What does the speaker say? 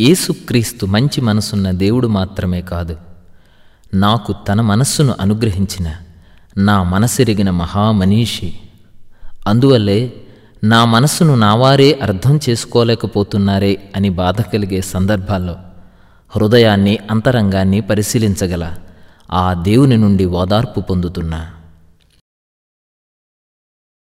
ఏసుక్రీస్తు మంచి మనసున్న దేవుడు మాత్రమే కాదు. నాకు తన మనస్సును అనుగ్రహించిన నా మనసెరిగిన మహామనీషి. అందువల్లే నా మనస్సును నావారే అర్థం చేసుకోలేకపోతున్నారే అని బాధ కలిగే సందర్భాల్లో హృదయాన్ని అంతరంగాన్ని పరిశీలించగల ఆ దేవుని నుండి ఓదార్పు పొందుతున్నా.